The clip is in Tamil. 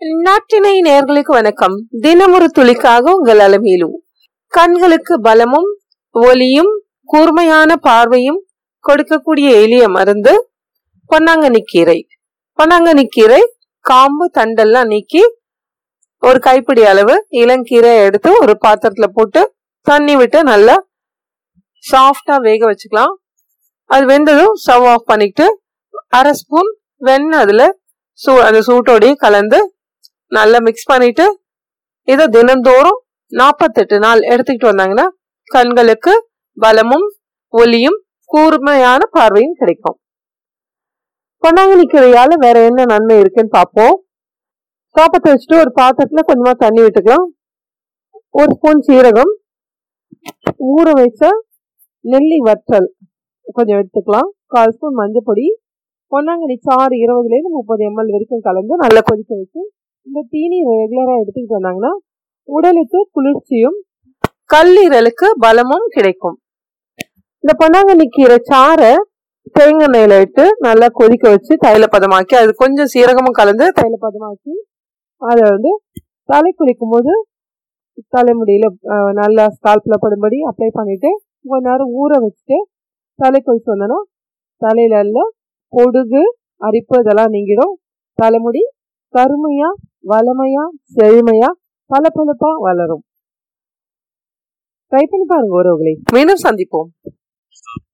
நாட்டினை நேர்களுக்கு வணக்கம். தினமொரு துளிக்காக உங்கள் அலமையிலு கண்களுக்கு பலமும் ஒலியும் கூர்மையான பார்வையும் கொடுக்கக்கூடிய எளிய மருந்து பொன்னாங்கண்ணி கீரை பொன்னாங்கண்ணி கீரை காம்பு தண்டெல்லாம் நீக்கி ஒரு கைப்பிடி அளவு இளங்கீரை எடுத்து ஒரு பாத்திரத்துல போட்டு தண்ணி விட்டு நல்லா சாஃப்டா வேக வச்சுக்கலாம். அது வெந்ததும் ஸ்டவ் ஆஃப் பண்ணிட்டு அரை ஸ்பூன் வெண்ணெய் அதுல சூ அந்த சூட்டோடய கலந்து நல்லா மிக்ஸ் பண்ணிட்டு இதை தினந்தோறும் நாற்பத்தெட்டு நாள் எடுத்துக்கிட்டு வந்தாங்கன்னா கண்களுக்கு பலமும் ஒலியும் கூர்மையான பார்வையும் கிடைக்கும். பொன்னாங்கண்ணி கீரையால வேற என்ன நன்மை இருக்குன்னு பார்ப்போம். சாப்பத்தை வச்சுட்டு ஒரு பாத்திரத்துல கொஞ்சமா தண்ணி விட்டுக்கலாம். ஒரு ஸ்பூன் சீரகம் ஊற வச்ச நெல்லி வற்றல் கொஞ்சம் எடுத்துக்கலாம். கால் ஸ்பூன் மஞ்சள் பொடி பொன்னாங்கண்ணி சாறு இருபதுலேருந்து முப்பது எம்எல் வரைக்கும் கலந்து நல்லா கொதிக்க வச்சு இந்த தீனி ரெகுலரா எடுத்துக்கிட்டு வந்தாங்கன்னா உடலுக்கு குளிர்ச்சியும் கல்லீரலுக்கு பலமும் கிடைக்கும். இந்த பொன்னாங்கண்ணி கீரை சாறை தேங்காய் எண்ணெயில இட்டு நல்லா கொதிக்க வச்சு தைல பதமாக்கி அது கொஞ்சம் சீரகமும் கலந்து தைல பதமாக்கி அதை வந்து தலை குளிக்கும் போது தலைமுடியில நல்லா ஸ்கால்ப்ல படும்படி அப்ளை பண்ணிட்டு கொஞ்ச நேரம் ஊற வச்சுட்டு தலை குளிச்சு வந்தோன்னா தலையில எல்லாம் பொடுகு அரிப்பு இதெல்லாம் நீங்கிடும். தலைமுடி கருமையா வளமையா செழுமையா பளபளப்பா வளரும். ட்ரை பண்ணி பாருங்க உறவுகளை மீண்டும் சந்திப்போம்.